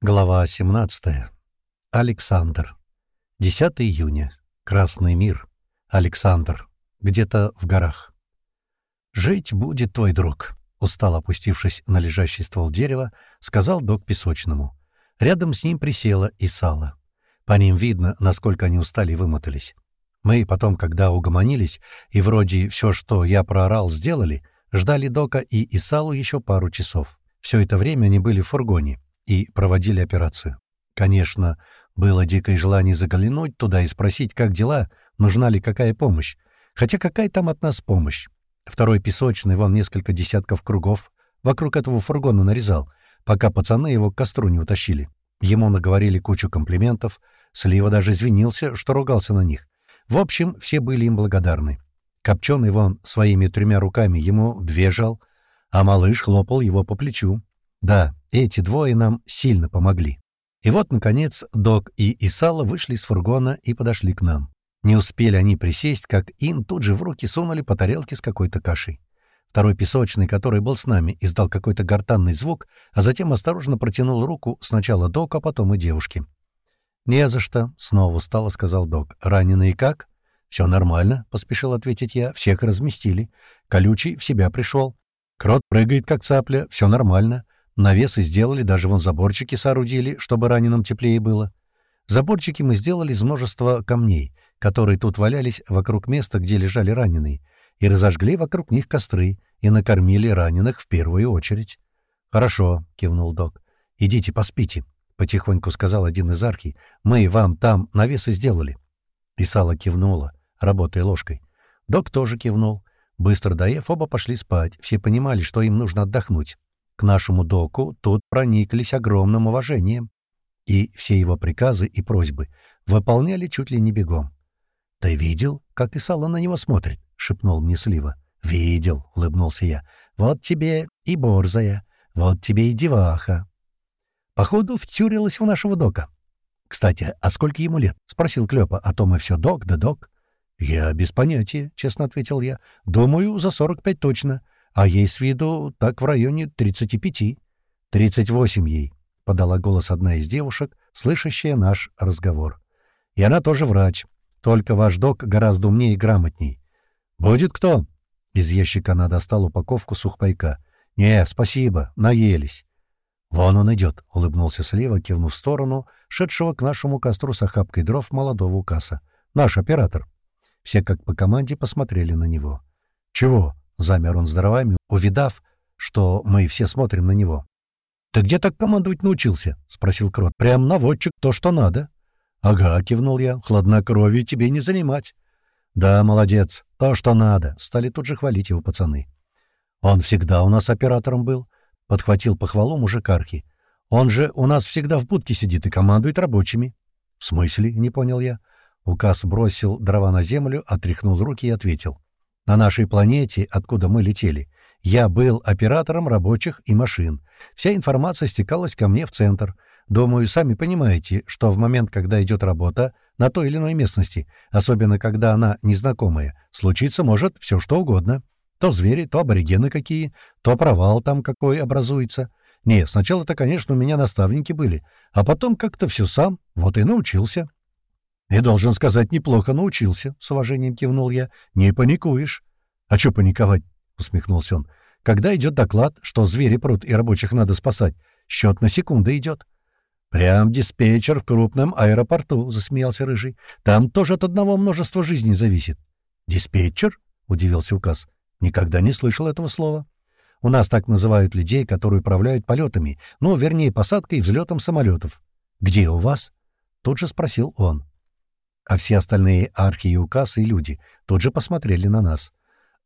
Глава 17. Александр. 10 июня. Красный мир. Александр. Где-то в горах. «Жить будет твой друг», — устал опустившись на лежащий ствол дерева, сказал док Песочному. Рядом с ним присела и Сала. По ним видно, насколько они устали и вымотались. Мы потом, когда угомонились, и вроде все, что я проорал, сделали, ждали Дока и Исалу еще пару часов. Все это время они были в фургоне и проводили операцию. Конечно, было дикое желание заглянуть туда и спросить, как дела, нужна ли какая помощь. Хотя какая там от нас помощь? Второй песочный, вон несколько десятков кругов, вокруг этого фургона нарезал, пока пацаны его к костру не утащили. Ему наговорили кучу комплиментов, Слива даже извинился, что ругался на них. В общем, все были им благодарны. Копченый вон своими тремя руками ему две жал, а малыш хлопал его по плечу. Да, эти двое нам сильно помогли. И вот, наконец, Док и Исала вышли из фургона и подошли к нам. Не успели они присесть, как им тут же в руки сунули по тарелке с какой-то кашей. Второй песочный, который был с нами, издал какой-то гортанный звук, а затем осторожно протянул руку сначала Док, а потом и девушке. «Не за что», — снова устало сказал Док. «Раненый как?» «Все нормально», — поспешил ответить я. «Всех разместили. Колючий в себя пришел. Крот прыгает, как цапля. Все нормально. Навесы сделали, даже вон заборчики соорудили, чтобы раненым теплее было. Заборчики мы сделали из множества камней, которые тут валялись вокруг места, где лежали раненые, и разожгли вокруг них костры, и накормили раненых в первую очередь. «Хорошо», — кивнул док. «Идите, поспите», — потихоньку сказал один из архи. «Мы вам там навесы сделали». И Сала кивнула, работая ложкой. Док тоже кивнул. Быстро доев, оба пошли спать. Все понимали, что им нужно отдохнуть. К нашему доку тут прониклись огромным уважением, и все его приказы и просьбы выполняли чуть ли не бегом. «Ты видел, как Исала на него смотрит?» — шепнул мне Слива. «Видел», — улыбнулся я. «Вот тебе и борзая, вот тебе и деваха». Походу, втюрилась в нашего дока. «Кстати, а сколько ему лет?» — спросил Клёпа. «А то мы все док да док». «Я без понятия», — честно ответил я. «Думаю, за сорок пять точно а ей с виду так в районе 35. 38 ей, — подала голос одна из девушек, слышащая наш разговор. И она тоже врач, только ваш док гораздо умнее и грамотней. «Будет кто?» Из ящика она достала упаковку сухпайка. «Не, спасибо, наелись». «Вон он идет», — улыбнулся Слива, кивнув в сторону, шедшего к нашему костру с охапкой дров молодого укаса. «Наш оператор». Все как по команде посмотрели на него. «Чего?» Замер он здоровами, увидав, что мы все смотрим на него. «Ты где так командовать научился?» — спросил Крот. «Прям наводчик, то, что надо». «Ага», — кивнул я, — «хладнокровие тебе не занимать». «Да, молодец, то, что надо», — стали тут же хвалить его пацаны. «Он всегда у нас оператором был», — подхватил похвалу мужикарки. «Он же у нас всегда в будке сидит и командует рабочими». «В смысле?» — не понял я. Указ бросил дрова на землю, отряхнул руки и ответил. На нашей планете, откуда мы летели, я был оператором рабочих и машин. Вся информация стекалась ко мне в центр. Думаю, сами понимаете, что в момент, когда идет работа на той или иной местности, особенно когда она незнакомая, случиться может все что угодно. То звери, то аборигены какие, то провал там какой образуется. Не, сначала-то, конечно, у меня наставники были, а потом как-то все сам, вот и научился. «И должен сказать, неплохо научился», — с уважением кивнул я. «Не паникуешь». «А что паниковать?» — усмехнулся он. «Когда идет доклад, что звери прут и рабочих надо спасать, счет на секунды идет». «Прям диспетчер в крупном аэропорту», — засмеялся Рыжий. «Там тоже от одного множества жизней зависит». «Диспетчер?» — удивился указ. «Никогда не слышал этого слова». «У нас так называют людей, которые управляют полетами, ну, вернее, посадкой и взлетом самолетов». «Где у вас?» — тут же спросил он. А все остальные архи и указы и люди тут же посмотрели на нас.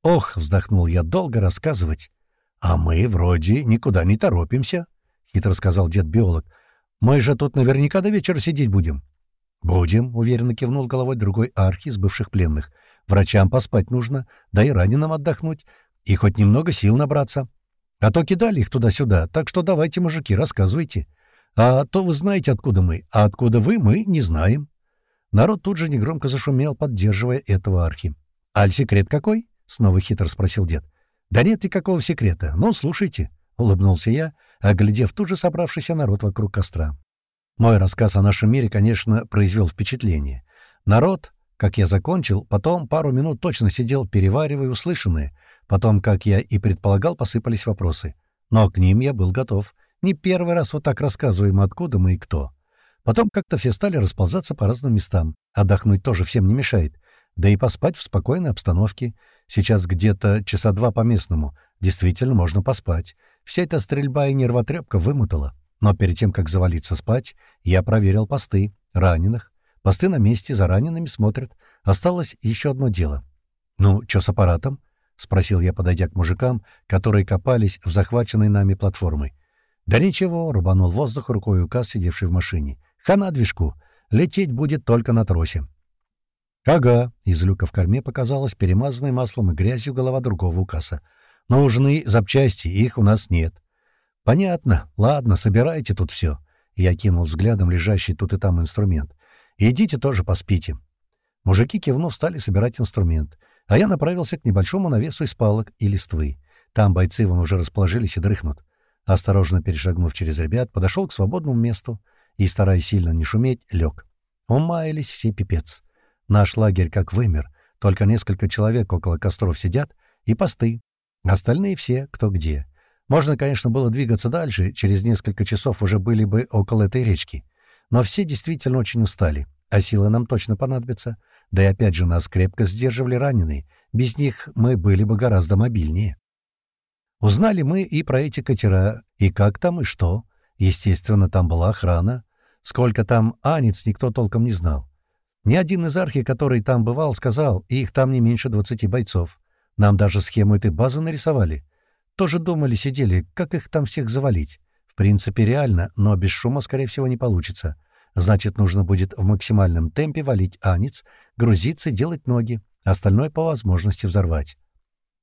«Ох!» — вздохнул я, — «долго рассказывать». «А мы вроде никуда не торопимся», — хитро сказал дед-биолог. «Мы же тут наверняка до вечера сидеть будем». «Будем», — уверенно кивнул головой другой архи из бывших пленных. «Врачам поспать нужно, да и раненым отдохнуть, и хоть немного сил набраться. А то кидали их туда-сюда, так что давайте, мужики, рассказывайте. А то вы знаете, откуда мы, а откуда вы, мы не знаем». Народ тут же негромко зашумел, поддерживая этого архи. «Аль секрет какой?» — снова хитро спросил дед. «Да нет никакого секрета. Ну, слушайте», — улыбнулся я, оглядев тут же собравшийся народ вокруг костра. Мой рассказ о нашем мире, конечно, произвел впечатление. Народ, как я закончил, потом пару минут точно сидел, переваривая услышанное. Потом, как я и предполагал, посыпались вопросы. Но к ним я был готов. Не первый раз вот так рассказываем, откуда мы и кто. Потом как-то все стали расползаться по разным местам. Отдохнуть тоже всем не мешает. Да и поспать в спокойной обстановке. Сейчас где-то часа два по местному. Действительно, можно поспать. Вся эта стрельба и нервотрепка вымотала. Но перед тем, как завалиться спать, я проверил посты, раненых. Посты на месте, за ранеными смотрят. Осталось еще одно дело. «Ну, что с аппаратом?» — спросил я, подойдя к мужикам, которые копались в захваченной нами платформой. «Да ничего», — рубанул воздух рукой указ, сидевший в машине. «Хана движку. Лететь будет только на тросе». «Ага», — из люка в корме показалась перемазанная маслом и грязью голова другого указа. «Нужны запчасти, их у нас нет. «Понятно. Ладно, собирайте тут все». Я кинул взглядом лежащий тут и там инструмент. «Идите тоже поспите». Мужики, кивнув, стали собирать инструмент, а я направился к небольшому навесу из палок и листвы. Там бойцы вон уже расположились и дрыхнут. Осторожно перешагнув через ребят, подошел к свободному месту и, стараясь сильно не шуметь, лег. Умаялись все пипец. Наш лагерь как вымер, только несколько человек около костров сидят и посты. Остальные все кто где. Можно, конечно, было двигаться дальше, через несколько часов уже были бы около этой речки. Но все действительно очень устали, а силы нам точно понадобятся. Да и опять же нас крепко сдерживали раненые. Без них мы были бы гораздо мобильнее. Узнали мы и про эти катера, и как там, и что. Естественно, там была охрана. Сколько там анец, никто толком не знал. Ни один из архи, который там бывал, сказал, их там не меньше двадцати бойцов. Нам даже схему этой базы нарисовали. Тоже думали, сидели, как их там всех завалить. В принципе, реально, но без шума, скорее всего, не получится. Значит, нужно будет в максимальном темпе валить анец, грузиться делать ноги, остальное по возможности взорвать.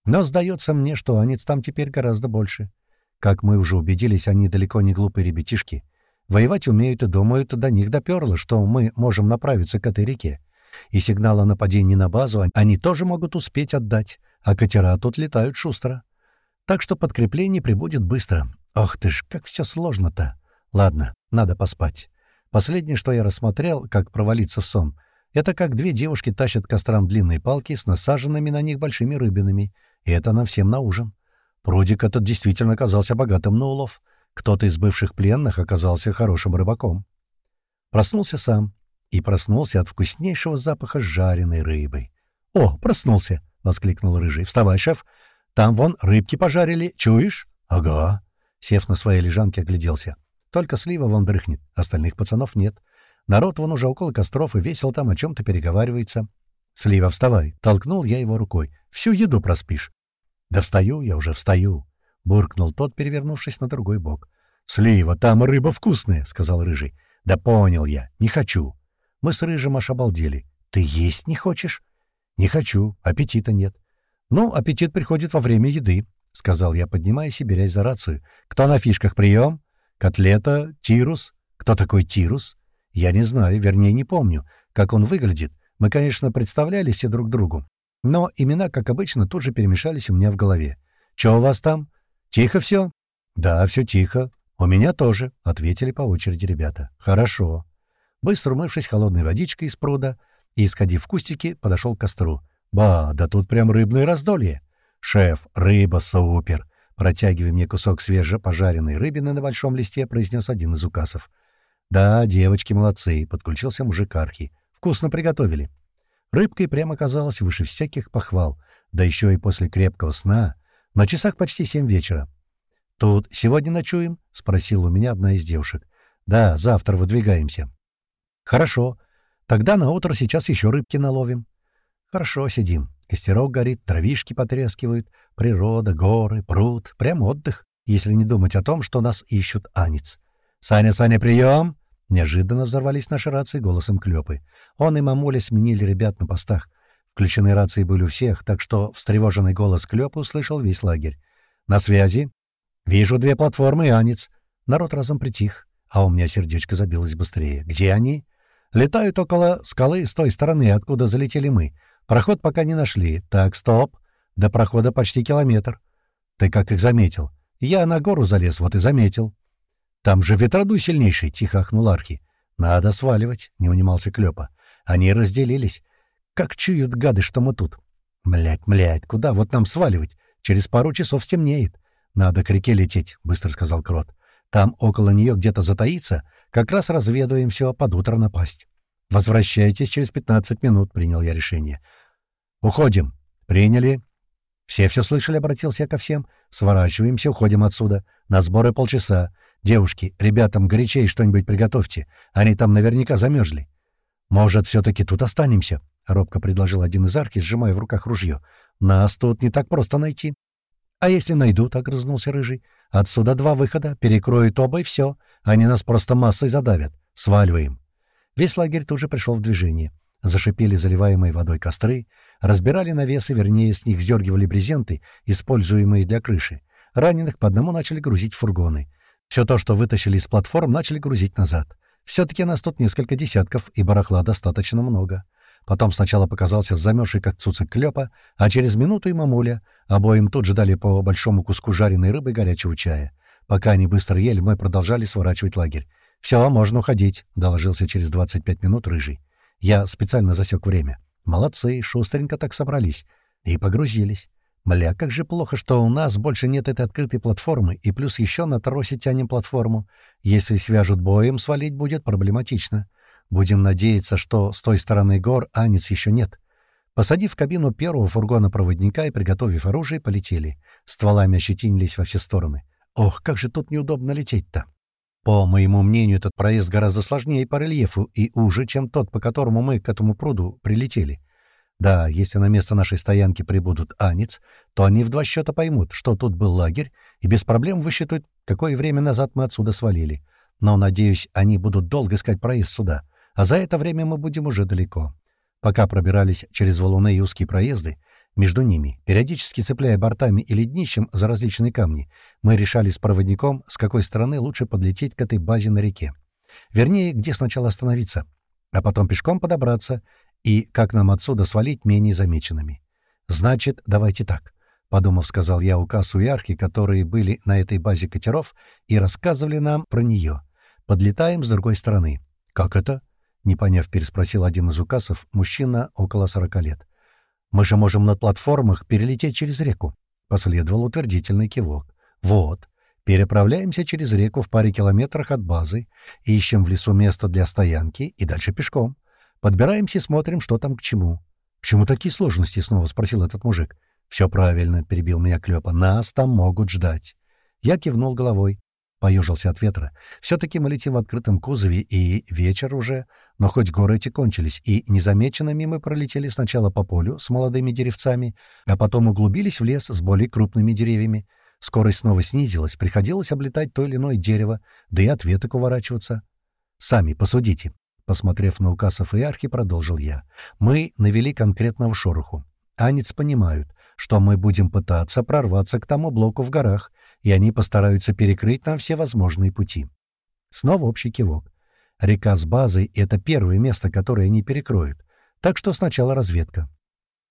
Но сдается мне, что анец там теперь гораздо больше. Как мы уже убедились, они далеко не глупые ребятишки. Воевать умеют и думают, до них доперло, что мы можем направиться к этой реке. И сигнал о нападении на базу они тоже могут успеть отдать, а катера тут летают шустро. Так что подкрепление прибудет быстро. Ох ты ж, как все сложно-то. Ладно, надо поспать. Последнее, что я рассмотрел, как провалиться в сон, это как две девушки тащат к кострам длинные палки с насаженными на них большими рыбинами. И это нам всем на ужин. Прудик этот действительно оказался богатым на улов. Кто-то из бывших пленных оказался хорошим рыбаком. Проснулся сам. И проснулся от вкуснейшего запаха жареной рыбы. «О, проснулся!» — воскликнул Рыжий. «Вставай, шеф! Там вон рыбки пожарили, чуешь?» «Ага». Сев на своей лежанке, огляделся. Только Слива вон дрыхнет, остальных пацанов нет. Народ вон уже около костров и весел там о чем-то переговаривается. «Слива, вставай!» — толкнул я его рукой. «Всю еду проспишь». «Да встаю, я уже встаю!» — буркнул тот, перевернувшись на другой бок. «Слива, там рыба вкусная!» — сказал Рыжий. «Да понял я, не хочу». Мы с Рыжим аж обалдели. «Ты есть не хочешь?» «Не хочу, аппетита нет». «Ну, аппетит приходит во время еды», — сказал я, поднимаясь и берясь за рацию. «Кто на фишках прием? Котлета? Тирус? Кто такой Тирус?» «Я не знаю, вернее, не помню, как он выглядит. Мы, конечно, представляли все друг другу. Но имена, как обычно, тут же перемешались у меня в голове. «Чё у вас там? Тихо все?» «Да, все тихо. У меня тоже», — ответили по очереди ребята. «Хорошо». Быстро умывшись холодной водичкой из пруда и, исходив в кустики, подошел к костру. «Ба, да тут прям рыбное раздолье!» «Шеф, рыба супер!» Протягивая мне кусок свежепожаренной рыбины на большом листе, произнес один из указов. «Да, девочки молодцы», — подключился мужик Архи. «Вкусно приготовили». Рыбкой прямо казалось выше всяких похвал, да еще и после крепкого сна. На часах почти семь вечера. «Тут сегодня ночуем?» — спросила у меня одна из девушек. «Да, завтра выдвигаемся». «Хорошо. Тогда на утро сейчас еще рыбки наловим». Хорошо сидим. Костерок горит, травишки потрескивают, природа, горы, пруд. Прям отдых, если не думать о том, что нас ищут анец. «Саня, Саня, прием!» Неожиданно взорвались наши рации голосом Клёпы. Он и мамуля сменили ребят на постах. Включены рации были у всех, так что встревоженный голос Клёпы услышал весь лагерь. «На связи. Вижу две платформы и анец». Народ разом притих, а у меня сердечко забилось быстрее. «Где они?» «Летают около скалы с той стороны, откуда залетели мы. Проход пока не нашли. Так, стоп. До прохода почти километр. Ты как их заметил? Я на гору залез, вот и заметил. Там же ветродуй сильнейший, — тихо охнул Архи. Надо сваливать, — не унимался Клёпа. Они разделились. Как чуют гады, что мы тут. Млять, млять, куда вот нам сваливать? Через пару часов стемнеет. Надо к реке лететь, — быстро сказал Крот. Там около нее где-то затаиться, как раз разведываем все, под утро напасть. Возвращайтесь через пятнадцать минут, — принял я решение. Уходим. Приняли. Все все слышали, — обратился я ко всем. Сворачиваемся, уходим отсюда. На сборы полчаса. Девушки, ребятам горячей что-нибудь приготовьте. Они там наверняка замерзли. Может, все-таки тут останемся? — робко предложил один из арки, сжимая в руках ружье. «Нас тут не так просто найти». «А если найдут?» — огрызнулся Рыжий. «Отсюда два выхода. Перекроют оба, и все. Они нас просто массой задавят. Сваливаем». Весь лагерь тут же пришел в движение. Зашипели заливаемые водой костры, разбирали навесы, вернее, с них сдергивали брезенты, используемые для крыши. Раненых по одному начали грузить в фургоны. Все то, что вытащили из платформ, начали грузить назад. Все-таки нас тут несколько десятков, и барахла достаточно много. Потом сначала показался замерзший как цуцик клёпа, а через минуту и мамуля. Обоим тут же дали по большому куску жареной рыбы и горячего чая. Пока они быстро ели, мы продолжали сворачивать лагерь. «Все, можно уходить», — доложился через 25 минут Рыжий. Я специально засек время. Молодцы, шустренько так собрались. И погрузились. Мля, как же плохо, что у нас больше нет этой открытой платформы, и плюс еще на тросе тянем платформу. Если свяжут боем, свалить будет проблематично. Будем надеяться, что с той стороны гор Анец еще нет. Посадив в кабину первого фургона проводника и приготовив оружие, полетели. Стволами ощетинились во все стороны. Ох, как же тут неудобно лететь-то! По моему мнению, этот проезд гораздо сложнее по рельефу и уже, чем тот, по которому мы к этому пруду прилетели. Да, если на место нашей стоянки прибудут Анец, то они в два счета поймут, что тут был лагерь, и без проблем высчитают, какое время назад мы отсюда свалили. Но, надеюсь, они будут долго искать проезд сюда а за это время мы будем уже далеко. Пока пробирались через валуны и узкие проезды, между ними, периодически цепляя бортами или днищем за различные камни, мы решали с проводником, с какой стороны лучше подлететь к этой базе на реке. Вернее, где сначала остановиться, а потом пешком подобраться и как нам отсюда свалить менее замеченными. «Значит, давайте так», — подумав, сказал я указу и архи, которые были на этой базе катеров и рассказывали нам про нее. «Подлетаем с другой стороны». «Как это?» Не поняв, переспросил один из указов, мужчина около сорока лет. «Мы же можем на платформах перелететь через реку», — последовал утвердительный кивок. «Вот. Переправляемся через реку в паре километрах от базы, ищем в лесу место для стоянки и дальше пешком. Подбираемся и смотрим, что там к чему». «К чему такие сложности?» — снова спросил этот мужик. «Все правильно», — перебил меня Клёпа. «Нас там могут ждать». Я кивнул головой. Поежился от ветра. Все-таки мы летим в открытом кузове, и вечер уже, но хоть горы эти кончились, и незамеченными мы пролетели сначала по полю с молодыми деревцами, а потом углубились в лес с более крупными деревьями. Скорость снова снизилась, приходилось облетать то или иное дерево, да и от веток уворачиваться. «Сами посудите», — посмотрев на указов и архи, продолжил я. «Мы навели конкретного шороху. Анец понимают, что мы будем пытаться прорваться к тому блоку в горах, и они постараются перекрыть нам все возможные пути. Снова общий кивок. Река с базой — это первое место, которое они перекроют. Так что сначала разведка.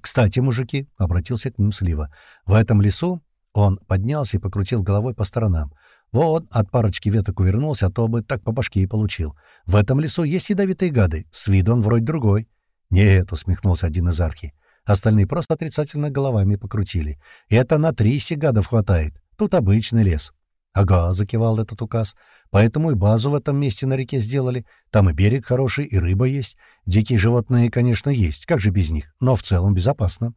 «Кстати, мужики», — обратился к ним Слива, — «в этом лесу...» Он поднялся и покрутил головой по сторонам. «Вот, от парочки веток увернулся, а то бы так по башке и получил. В этом лесу есть ядовитые гады, с виду он вроде другой». «Нет», — усмехнулся один из архи. Остальные просто отрицательно головами покрутили. «Это на три гадов хватает. Тут обычный лес. «Ага», — закивал этот указ. «Поэтому и базу в этом месте на реке сделали. Там и берег хороший, и рыба есть. Дикие животные, конечно, есть. Как же без них? Но в целом безопасно».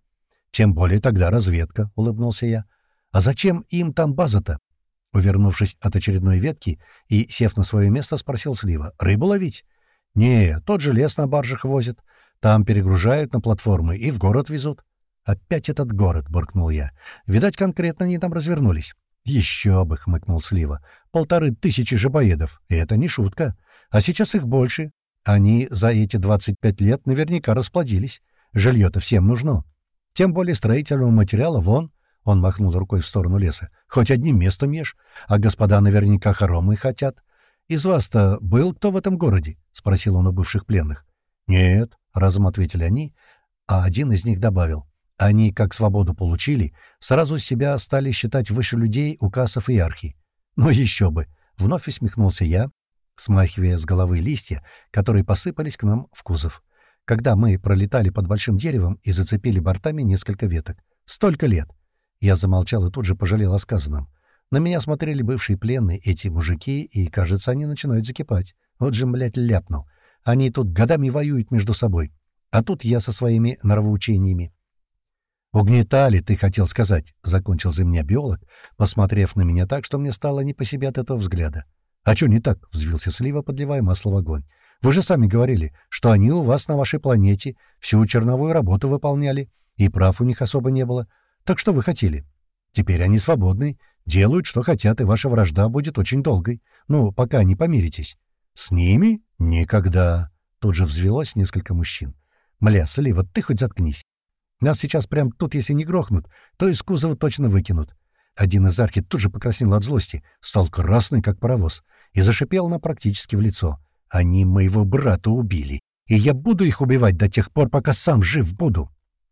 «Тем более тогда разведка», — улыбнулся я. «А зачем им там база-то?» Увернувшись от очередной ветки и, сев на свое место, спросил Слива. «Рыбу ловить?» «Не, тот же лес на баржах возят. Там перегружают на платформы и в город везут. «Опять этот город», — буркнул я. «Видать, конкретно они там развернулись». «Еще бы», — хмыкнул Слива. «Полторы тысячи жабоедов. И это не шутка. А сейчас их больше. Они за эти 25 лет наверняка расплодились. Жилье-то всем нужно. Тем более строительного материала вон». Он махнул рукой в сторону леса. «Хоть одним местом ешь. А господа наверняка хоромы хотят. Из вас-то был кто в этом городе?» — спросил он у бывших пленных. «Нет», — разом ответили они, а один из них добавил. Они, как свободу получили, сразу себя стали считать выше людей, указов и архи. Ну еще бы! Вновь усмехнулся я, смахивая с головы листья, которые посыпались к нам в кузов. Когда мы пролетали под большим деревом и зацепили бортами несколько веток. Столько лет! Я замолчал и тут же пожалел о сказанном. На меня смотрели бывшие пленные, эти мужики, и, кажется, они начинают закипать. Вот же, блядь, ляпнул. Они тут годами воюют между собой. А тут я со своими нравоучениями. «Угнетали, ты хотел сказать», — закончил за меня биолог, посмотрев на меня так, что мне стало не по себе от этого взгляда. «А что не так?» — взвился Слива, подливая масло в огонь. «Вы же сами говорили, что они у вас на вашей планете всю черновую работу выполняли, и прав у них особо не было. Так что вы хотели? Теперь они свободны, делают, что хотят, и ваша вражда будет очень долгой. Ну, пока не помиритесь». «С ними? Никогда!» Тут же взвелось несколько мужчин. «Мля, Слива, ты хоть заткнись. Нас сейчас прям тут, если не грохнут, то из кузова точно выкинут. Один из арки тут же покраснел от злости, стал красный, как паровоз, и зашипел на практически в лицо. «Они моего брата убили, и я буду их убивать до тех пор, пока сам жив буду».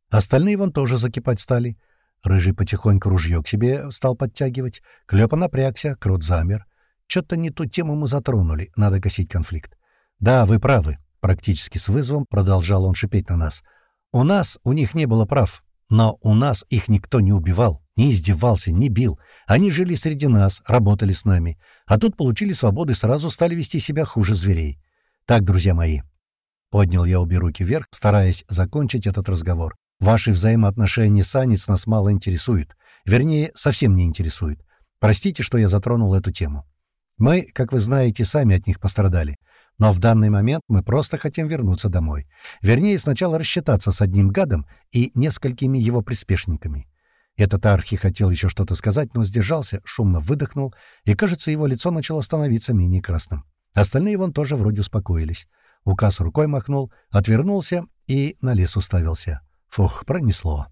Остальные вон тоже закипать стали. Рыжий потихоньку ружье к себе стал подтягивать. Клёпа напрягся, крот замер. Что-то не ту тему мы затронули, надо гасить конфликт. «Да, вы правы», — практически с вызовом продолжал он шипеть на нас — у нас у них не было прав, но у нас их никто не убивал, не издевался, не бил. Они жили среди нас, работали с нами, а тут получили свободу и сразу стали вести себя хуже зверей. Так, друзья мои, поднял я обе руки вверх, стараясь закончить этот разговор. Ваши взаимоотношения с Анец нас мало интересуют. Вернее, совсем не интересуют. Простите, что я затронул эту тему. Мы, как вы знаете, сами от них пострадали. Но в данный момент мы просто хотим вернуться домой. Вернее, сначала рассчитаться с одним гадом и несколькими его приспешниками. Этот архи хотел еще что-то сказать, но сдержался, шумно выдохнул, и, кажется, его лицо начало становиться менее красным. Остальные вон тоже вроде успокоились. Указ рукой махнул, отвернулся и на лес уставился. Фух, пронесло.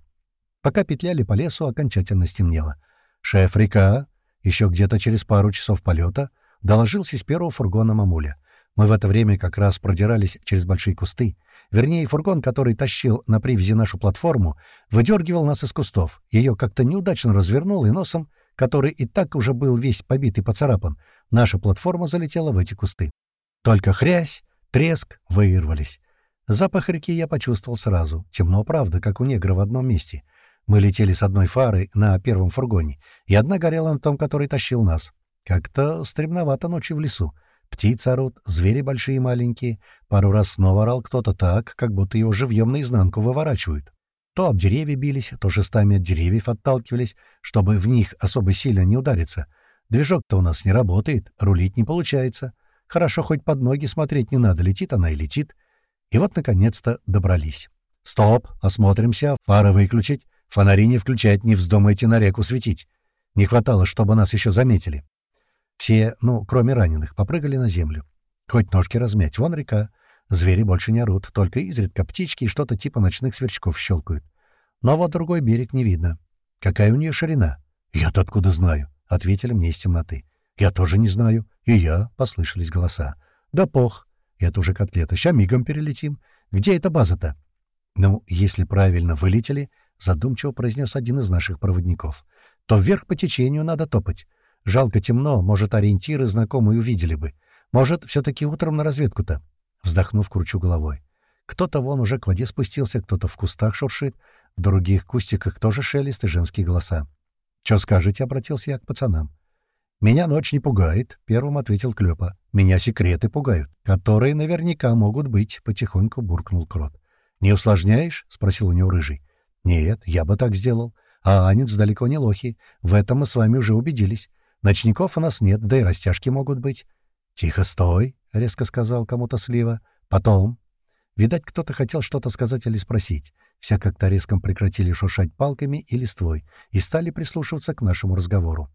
Пока петляли по лесу, окончательно стемнело. «Шеф, река!» Еще где-то через пару часов полета доложился из первого фургона мамуля — мы в это время как раз продирались через большие кусты. Вернее, фургон, который тащил на привязи нашу платформу, выдергивал нас из кустов. Ее как-то неудачно развернул, и носом, который и так уже был весь побит и поцарапан, наша платформа залетела в эти кусты. Только хрясь, треск вырвались. Запах реки я почувствовал сразу. Темно, правда, как у негра в одном месте. Мы летели с одной фарой на первом фургоне, и одна горела на том, который тащил нас. Как-то стремновато ночью в лесу. Птицы орут, звери большие и маленькие. Пару раз снова орал кто-то так, как будто его живьем наизнанку выворачивают. То об деревья бились, то шестами от деревьев отталкивались, чтобы в них особо сильно не удариться. Движок-то у нас не работает, рулить не получается. Хорошо, хоть под ноги смотреть не надо, летит она и летит. И вот, наконец-то, добрались. «Стоп! Осмотримся, фары выключить, фонари не включать, не вздумайте на реку светить. Не хватало, чтобы нас еще заметили. Все, ну, кроме раненых, попрыгали на землю. Хоть ножки размять, вон река. Звери больше не орут, только изредка птички и что-то типа ночных сверчков щелкают. Но вот другой берег не видно. Какая у нее ширина? Я-то откуда знаю? — ответили мне из темноты. «Я тоже не знаю. И я», — послышались голоса. «Да пох. Это уже котлета. Ща мигом перелетим. Где эта база-то?» «Ну, если правильно вылетели», — задумчиво произнес один из наших проводников, «то вверх по течению надо топать. Жалко темно, может, ориентиры знакомые увидели бы. Может, все-таки утром на разведку-то?» Вздохнув, кручу головой. Кто-то вон уже к воде спустился, кто-то в кустах шуршит, в других кустиках тоже шелест и женские голоса. «Чё скажете?» — обратился я к пацанам. «Меня ночь не пугает», — первым ответил Клёпа. «Меня секреты пугают, которые наверняка могут быть», — потихоньку буркнул Крот. «Не усложняешь?» — спросил у него Рыжий. «Нет, я бы так сделал. А Анец далеко не лохи. В этом мы с вами уже убедились. Ночников у нас нет, да и растяжки могут быть. — Тихо, стой, — резко сказал кому-то Слива. — Потом. Видать, кто-то хотел что-то сказать или спросить. Все как-то резко прекратили шуршать палками и листвой и стали прислушиваться к нашему разговору.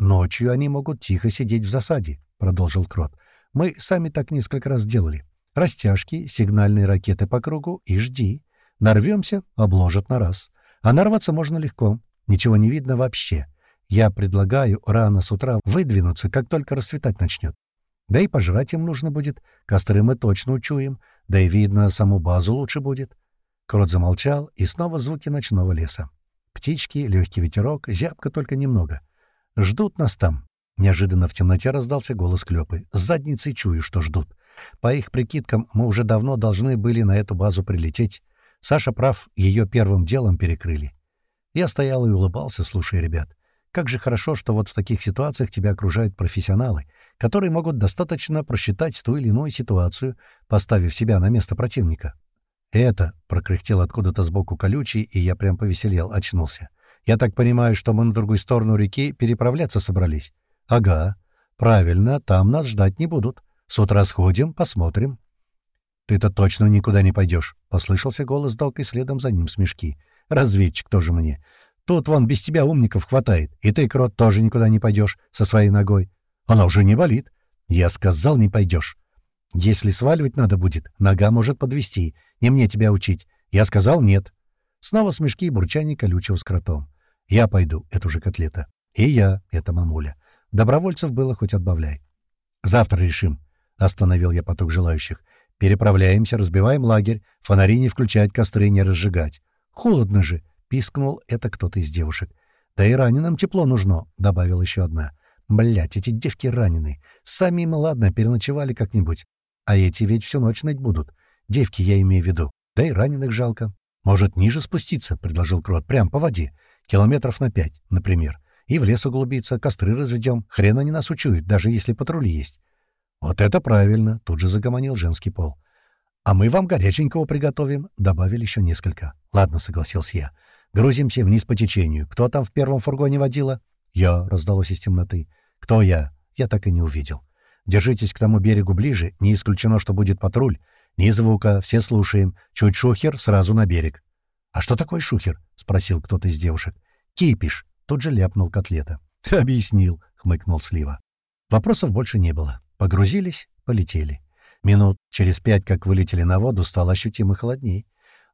«Ночью они могут тихо сидеть в засаде», — продолжил Крот. «Мы сами так несколько раз делали. Растяжки, сигнальные ракеты по кругу и жди. Нарвемся — обложат на раз. А нарваться можно легко. Ничего не видно вообще. Я предлагаю рано с утра выдвинуться, как только расцветать начнет. Да и пожрать им нужно будет, костры мы точно учуем, да и видно, саму базу лучше будет. Крот замолчал, и снова звуки ночного леса. Птички, легкий ветерок, зябко только немного. «Ждут нас там». Неожиданно в темноте раздался голос Клёпы. «С задницей чую, что ждут. По их прикидкам, мы уже давно должны были на эту базу прилететь. Саша прав, ее первым делом перекрыли. Я стоял и улыбался, слушая ребят. Как же хорошо, что вот в таких ситуациях тебя окружают профессионалы, которые могут достаточно просчитать ту или иную ситуацию, поставив себя на место противника. «Это», — прокряхтел откуда-то сбоку колючий, и я прям повеселел, очнулся. «Я так понимаю, что мы на другую сторону реки переправляться собрались?» «Ага. Правильно, там нас ждать не будут. С утра сходим, посмотрим». «Ты-то точно никуда не пойдешь», — послышался голос Док, и следом за ним смешки. «Разведчик тоже мне. Тут вон без тебя умников хватает, и ты, Крот, тоже никуда не пойдешь со своей ногой. Она уже не болит. Я сказал, не пойдешь. Если сваливать надо будет, нога может подвести. Не мне тебя учить. Я сказал, нет. Снова смешки и бурчание колючего с кротом. Я пойду, это уже котлета. И я, это мамуля. Добровольцев было хоть отбавляй. Завтра решим. Остановил я поток желающих. Переправляемся, разбиваем лагерь, фонари не включать, костры не разжигать. Холодно же, пискнул это кто-то из девушек. Да и раненым тепло нужно, добавил еще одна. Блять, эти девки раненые. Сами им, ладно, переночевали как-нибудь. А эти ведь всю ночь ныть будут. Девки я имею в виду. Да и раненых жалко. Может, ниже спуститься, — предложил Крот, — прям по воде. Километров на пять, например. И в лес углубиться, костры разведем. Хрен они нас учуют, даже если патрули есть. Вот это правильно, — тут же загомонил женский пол. «А мы вам горяченького приготовим», — добавили еще несколько. «Ладно», — согласился я. «Грузимся вниз по течению. Кто там в первом фургоне водила?» «Я», — раздалось из темноты. «Кто я?» Я так и не увидел. Держитесь к тому берегу ближе, не исключено, что будет патруль. Ни звука, все слушаем. Чуть шухер, сразу на берег. «А что такое шухер?» — спросил кто-то из девушек. «Кипиш», — тут же ляпнул котлета. «Объяснил», — хмыкнул Слива. Вопросов больше не было. Погрузились, полетели. Минут через пять, как вылетели на воду, стало ощутимо холодней.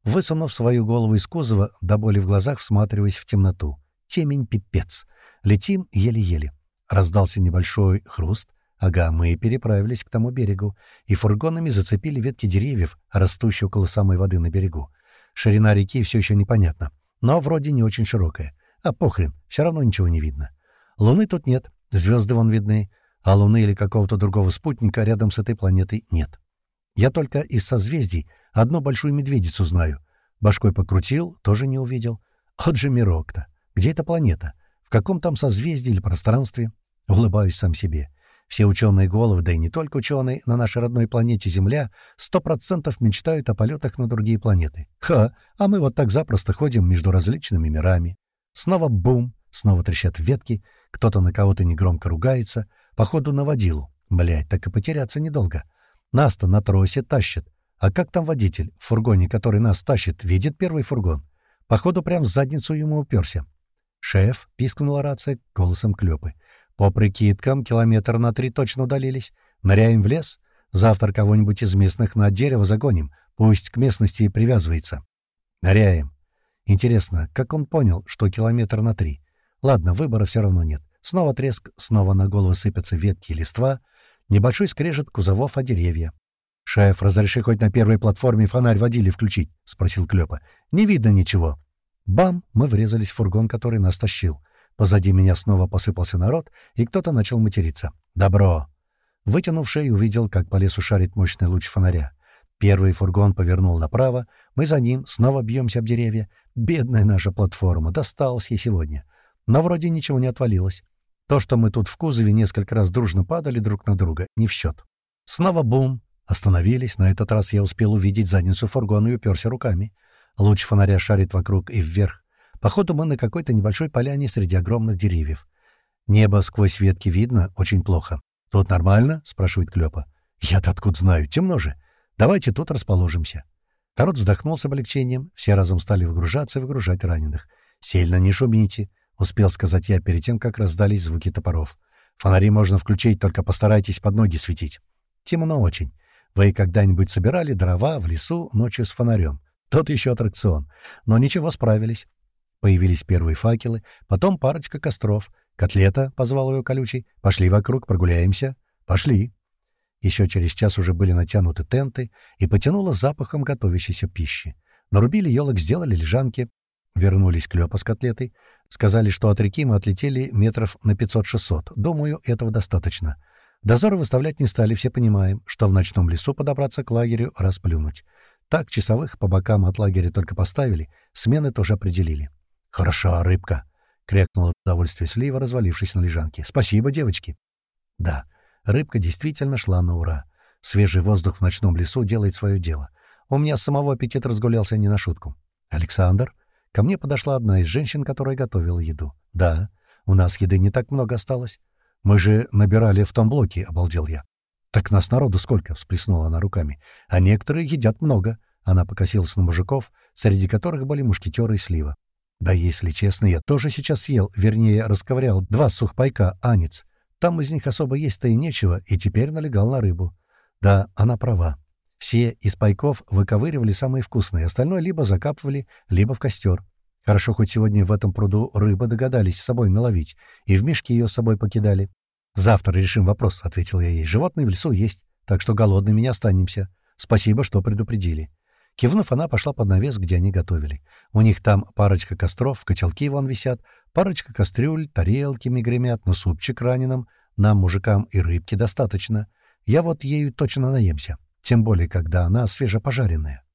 Высунув свою голову из кузова, до боли в глазах всматриваясь в темноту. Темень пипец. Летим еле-еле. Раздался небольшой хруст. Ага, мы переправились к тому берегу, и фургонами зацепили ветки деревьев, растущие около самой воды на берегу. Ширина реки все еще непонятна, но вроде не очень широкая. А похрен, все равно ничего не видно. Луны тут нет, звезды вон видны, а Луны или какого-то другого спутника рядом с этой планетой нет. Я только из созвездий одну большую медведицу знаю. Башкой покрутил, тоже не увидел. Вот же мирок-то. Где эта планета? В каком там созвездии или пространстве? Улыбаюсь сам себе. Все ученые головы, да и не только ученые, на нашей родной планете Земля сто процентов мечтают о полетах на другие планеты. Ха! А мы вот так запросто ходим между различными мирами. Снова бум, снова трещат ветки, кто-то на кого-то негромко ругается, походу на водилу. Блядь, так и потеряться недолго. Нас-то на тросе тащат. А как там водитель, в фургоне, который нас тащит, видит первый фургон? Походу, прям в задницу ему уперся. «Шеф», — пискнула рация голосом Клёпы. «По прикидкам, километр на три точно удалились. Ныряем в лес. Завтра кого-нибудь из местных на дерево загоним. Пусть к местности и привязывается. Ныряем. Интересно, как он понял, что километр на три? Ладно, выбора все равно нет. Снова треск, снова на голову сыпятся ветки и листва. Небольшой скрежет кузовов о деревья. «Шеф, разреши хоть на первой платформе фонарь водили включить?» — спросил Клёпа. «Не видно ничего». Бам! Мы врезались в фургон, который нас тащил. Позади меня снова посыпался народ, и кто-то начал материться. «Добро!» Вытянув шею, увидел, как по лесу шарит мощный луч фонаря. Первый фургон повернул направо, мы за ним снова бьемся об деревья. Бедная наша платформа, досталась ей сегодня. Но вроде ничего не отвалилось. То, что мы тут в кузове несколько раз дружно падали друг на друга, не в счет. Снова бум! Остановились, на этот раз я успел увидеть задницу фургона и уперся руками. Луч фонаря шарит вокруг и вверх. Походу, мы на какой-то небольшой поляне среди огромных деревьев. Небо сквозь ветки видно очень плохо. «Тут нормально?» — спрашивает Клёпа. «Я-то откуда знаю? Темно же. Давайте тут расположимся». Народ вздохнул с облегчением. Все разом стали выгружаться и выгружать раненых. «Сильно не шумите», — успел сказать я перед тем, как раздались звуки топоров. «Фонари можно включить, только постарайтесь под ноги светить. Темно очень. Вы когда-нибудь собирали дрова в лесу ночью с фонарем? Тот еще аттракцион. Но ничего, справились. Появились первые факелы, потом парочка костров. «Котлета», — позвал ее колючий, — «пошли вокруг, прогуляемся». «Пошли». Еще через час уже были натянуты тенты и потянуло запахом готовящейся пищи. Нарубили елок, сделали лежанки. Вернулись Клёпа с котлетой. Сказали, что от реки мы отлетели метров на 500-600. Думаю, этого достаточно. Дозоры выставлять не стали, все понимаем, что в ночном лесу подобраться к лагерю — расплюнуть. Так часовых по бокам от лагеря только поставили, смены тоже определили. «Хороша рыбка!» — крякнула от удовольствия слива, развалившись на лежанке. «Спасибо, девочки!» Да, рыбка действительно шла на ура. Свежий воздух в ночном лесу делает свое дело. У меня самого аппетит разгулялся не на шутку. «Александр?» Ко мне подошла одна из женщин, которая готовила еду. «Да, у нас еды не так много осталось. Мы же набирали в том блоке», — обалдел я. «Так нас народу сколько?» — всплеснула она руками. «А некоторые едят много». Она покосилась на мужиков, среди которых были мушкетеры и слива. «Да, если честно, я тоже сейчас съел, вернее, расковырял два сухпайка анец. Там из них особо есть-то и нечего, и теперь налегал на рыбу. Да, она права. Все из пайков выковыривали самые вкусные, остальное либо закапывали, либо в костер. Хорошо, хоть сегодня в этом пруду рыбы догадались с собой наловить, и в мешке ее с собой покидали. «Завтра решим вопрос», — ответил я ей. «Животные в лесу есть, так что голодными не останемся. Спасибо, что предупредили». Кивнув, она пошла под навес, где они готовили. У них там парочка костров, котелки вон висят, парочка кастрюль, тарелки гремят, но супчик раненым. Нам, мужикам, и рыбки достаточно. Я вот ею точно наемся, тем более, когда она свежепожаренная.